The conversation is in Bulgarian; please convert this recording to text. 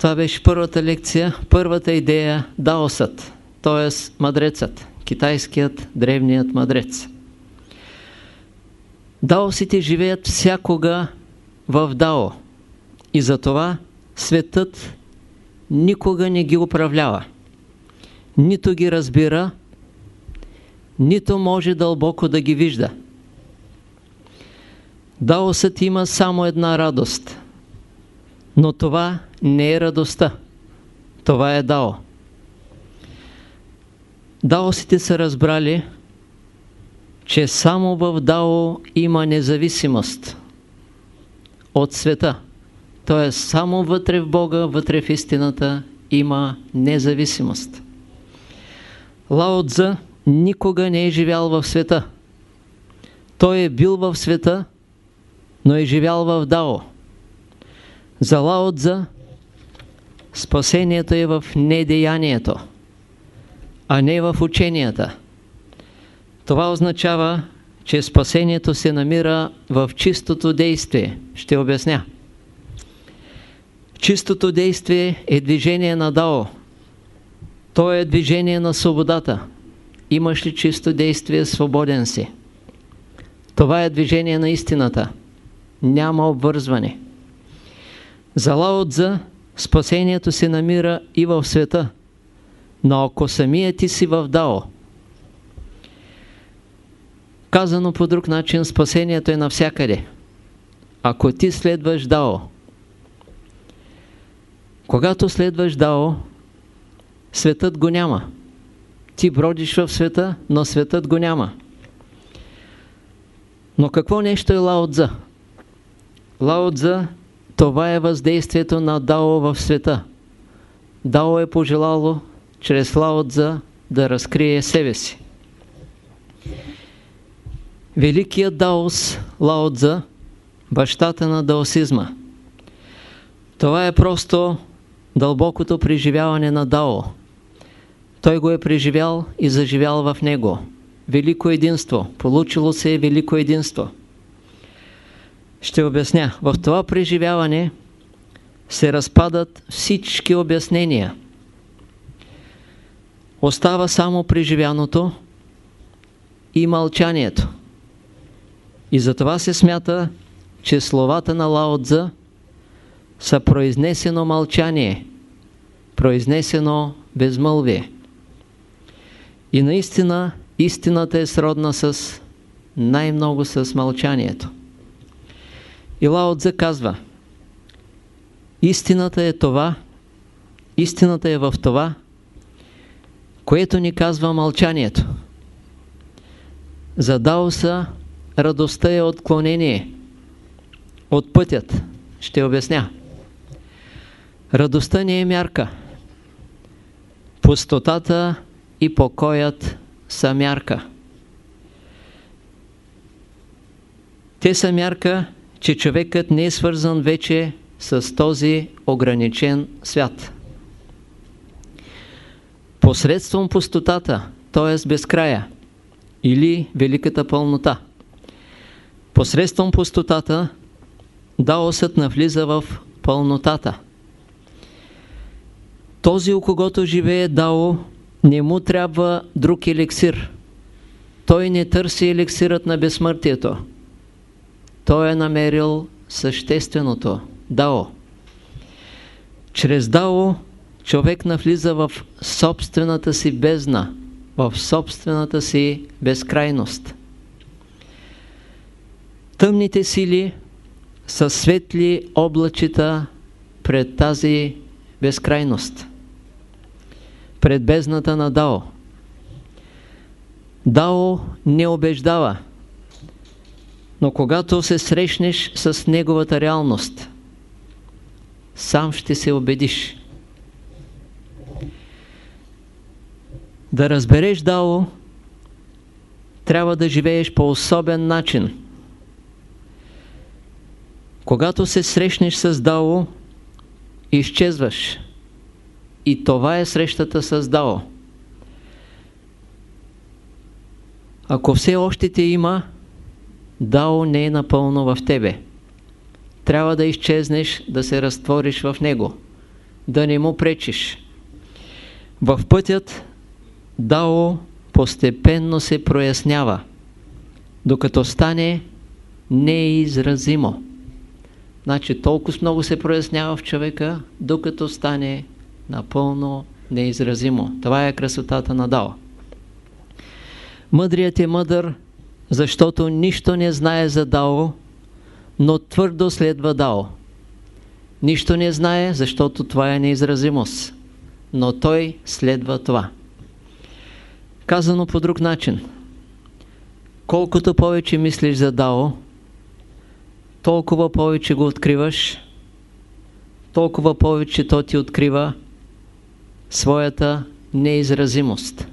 Това беше първата лекция, първата идея Даосът, т.е. мъдрецът, китайският древният мъдрец. Даосите живеят всякога в Дао и затова светът никога не ги управлява. Нито ги разбира, нито може дълбоко да ги вижда. Даосът има само една радост, но това не е радостта. Това е Дао. Даосите са разбрали, че само в Дао има независимост от света. Т.е. само вътре в Бога, вътре в истината има независимост. Лао Цзъ никога не е живял в света. Той е бил в света, но е живял в Дао. За Лао Цзъ спасението е в недеянието, а не в ученията. Това означава, че спасението се намира в чистото действие. Ще обясня. Чистото действие е движение на Дао. То е движение на свободата. Имаш ли чисто действие, свободен си. Това е движение на истината. Няма обвързване. За Лао спасението се намира и в света, но ако самият ти си в Дао, казано по друг начин, спасението е навсякъде. Ако ти следваш Дао, когато следваш Дао, светът го няма. Ти бродиш в света, но светът го няма. Но какво нещо е Лао Цзъ? Лао това е въздействието на Дао в света. Дао е пожелало чрез Лао Цзъ да разкрие себе си. Великият Даос Лао Цзъ, бащата на даосизма. Това е просто дълбокото преживяване на Дао. Той го е преживял и заживял в него. Велико единство. Получило се е велико единство. Ще обясня. В това преживяване се разпадат всички обяснения. Остава само преживяното и мълчанието. И затова се смята, че словата на Лао Цзъ са произнесено мълчание, произнесено безмълвие. И наистина истината е сродна с най-много с мълчанието. И Лао казва, истината е това, истината е в това, което ни казва мълчанието. За Даоса радостта е отклонение от пътят. Ще обясня. Радостта не е мярка. Пустотата и покоят са мярка. Те са мярка, че човекът не е свързан вече с този ограничен свят. Посредством пустотата, т.е. безкрая, или великата пълнота. Посредством пустотата, даосът навлиза в пълнотата. Този, у когото живее Дао, не му трябва друг еликсир. Той не търси еликсирът на безсмъртието. Той е намерил същественото, Дао. Чрез Дао човек навлиза в собствената си бездна, в собствената си безкрайност. Тъмните сили са светли облачета пред тази безкрайност пред бездната на Дао. Дао не убеждава, но когато се срещнеш с неговата реалност, сам ще се убедиш. Да разбереш Дао, трябва да живееш по особен начин. Когато се срещнеш с Дао, изчезваш. И това е срещата с Дао. Ако все още те има, Дао не е напълно в тебе. Трябва да изчезнеш, да се разтвориш в него. да не му пречиш. В пътят Дао постепенно се прояснява, докато стане неизразимо. Значи толкова много се прояснява в човека, докато стане напълно неизразимо. Това е красотата на Дао. Мъдрият е мъдър, защото нищо не знае за Дао, но твърдо следва Дао. Нищо не знае, защото това е неизразимост, но той следва това. Казано по друг начин, колкото повече мислиш за Дао, толкова повече го откриваш, толкова повече то ти открива своята неизразимост.